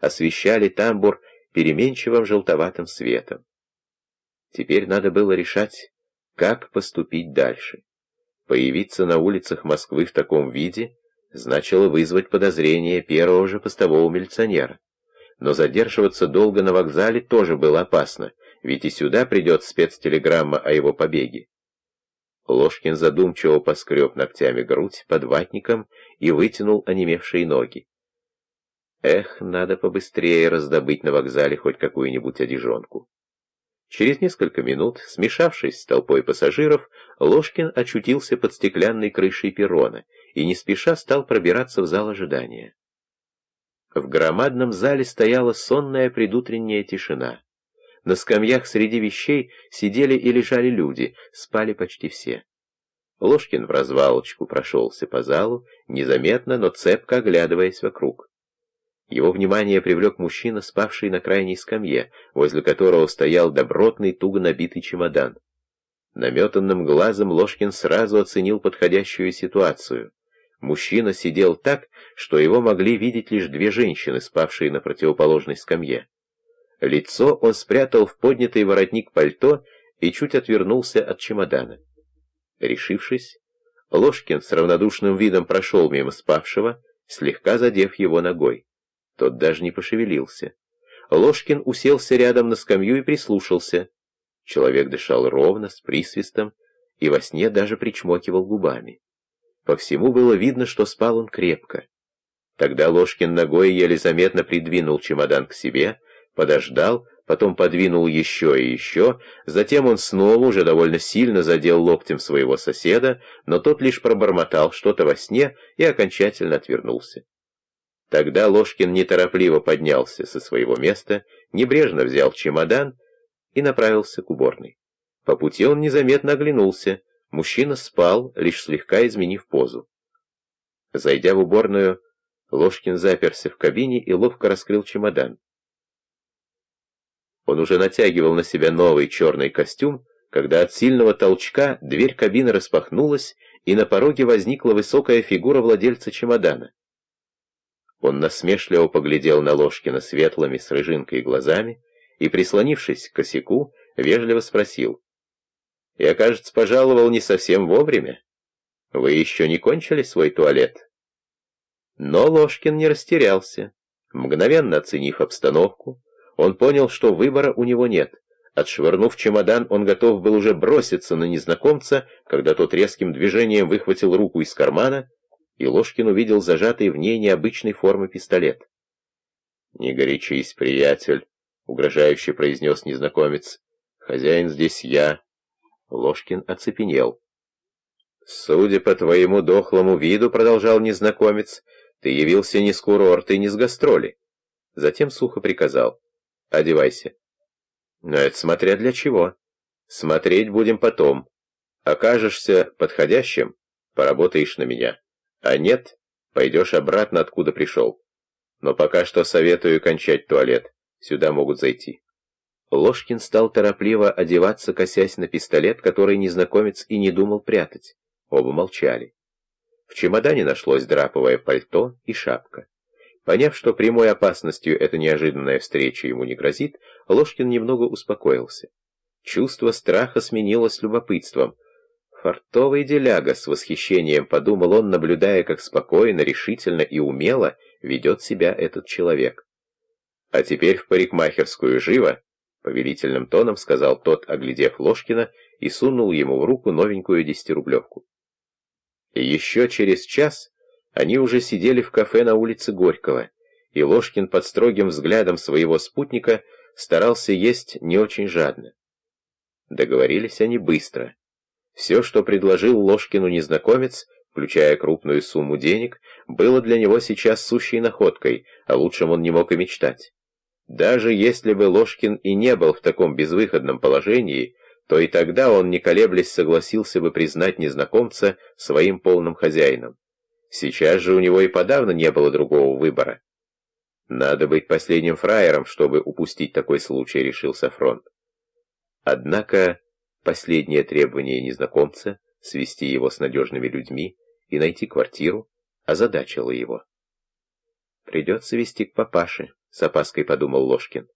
освещали тамбур переменчивым желтоватым светом. Теперь надо было решать, как поступить дальше. Появиться на улицах Москвы в таком виде значило вызвать подозрение первого же постового милиционера. Но задерживаться долго на вокзале тоже было опасно, ведь и сюда придет спецтелеграмма о его побеге. Ложкин задумчиво поскреб ногтями грудь под ватником и вытянул онемевшие ноги. Эх, надо побыстрее раздобыть на вокзале хоть какую-нибудь одежонку. Через несколько минут, смешавшись с толпой пассажиров, Ложкин очутился под стеклянной крышей перрона и не спеша стал пробираться в зал ожидания. В громадном зале стояла сонная предутренняя тишина. На скамьях среди вещей сидели и лежали люди, спали почти все. Ложкин в развалочку прошелся по залу, незаметно, но цепко оглядываясь вокруг. Его внимание привлек мужчина, спавший на крайней скамье, возле которого стоял добротный, туго набитый чемодан. Наметанным глазом Ложкин сразу оценил подходящую ситуацию. Мужчина сидел так, что его могли видеть лишь две женщины, спавшие на противоположной скамье. Лицо он спрятал в поднятый воротник пальто и чуть отвернулся от чемодана. Решившись, Ложкин с равнодушным видом прошел мимо спавшего, слегка задев его ногой. Тот даже не пошевелился. Ложкин уселся рядом на скамью и прислушался. Человек дышал ровно, с присвистом, и во сне даже причмокивал губами. По всему было видно, что спал он крепко. Тогда Ложкин ногой еле заметно придвинул чемодан к себе, подождал, потом подвинул еще и еще, затем он снова уже довольно сильно задел локтем своего соседа, но тот лишь пробормотал что-то во сне и окончательно отвернулся. Тогда Ложкин неторопливо поднялся со своего места, небрежно взял чемодан и направился к уборной. По пути он незаметно оглянулся. Мужчина спал, лишь слегка изменив позу. Зайдя в уборную, Ложкин заперся в кабине и ловко раскрыл чемодан. Он уже натягивал на себя новый черный костюм, когда от сильного толчка дверь кабины распахнулась, и на пороге возникла высокая фигура владельца чемодана. Он насмешливо поглядел на Ложкина светлыми с рыжинкой глазами и, прислонившись к косяку, вежливо спросил. «Я, кажется, пожаловал не совсем вовремя. Вы еще не кончили свой туалет?» Но Ложкин не растерялся. Мгновенно оценив обстановку, он понял, что выбора у него нет. Отшвырнув чемодан, он готов был уже броситься на незнакомца, когда тот резким движением выхватил руку из кармана и Ложкин увидел зажатый в ней необычной формы пистолет. «Не горячись, приятель», — угрожающе произнес незнакомец. «Хозяин здесь я». Ложкин оцепенел. «Судя по твоему дохлому виду», — продолжал незнакомец, — «ты явился не с курорта и не с гастроли». Затем сухо приказал. «Одевайся». «Но это смотря для чего. Смотреть будем потом. Окажешься подходящим, поработаешь на меня». А нет, пойдешь обратно, откуда пришел. Но пока что советую кончать туалет. Сюда могут зайти. Ложкин стал торопливо одеваться, косясь на пистолет, который незнакомец и не думал прятать. Оба молчали. В чемодане нашлось драповое пальто и шапка. Поняв, что прямой опасностью эта неожиданная встреча ему не грозит, Ложкин немного успокоился. Чувство страха сменилось любопытством — Фартовый деляга, с восхищением подумал он, наблюдая, как спокойно, решительно и умело ведет себя этот человек. «А теперь в парикмахерскую живо!» — повелительным тоном сказал тот, оглядев Ложкина, и сунул ему в руку новенькую десятирублевку. И еще через час они уже сидели в кафе на улице Горького, и Ложкин под строгим взглядом своего спутника старался есть не очень жадно. Договорились они быстро. Все, что предложил Ложкину незнакомец, включая крупную сумму денег, было для него сейчас сущей находкой, а лучшем он не мог и мечтать. Даже если бы Ложкин и не был в таком безвыходном положении, то и тогда он, не колеблясь, согласился бы признать незнакомца своим полным хозяином. Сейчас же у него и подавно не было другого выбора. Надо быть последним фраером, чтобы упустить такой случай, решил Сафрон. Однако Последнее требование незнакомца — свести его с надежными людьми и найти квартиру — озадачило его. «Придется вести к папаше», с опаской подумал Ложкин.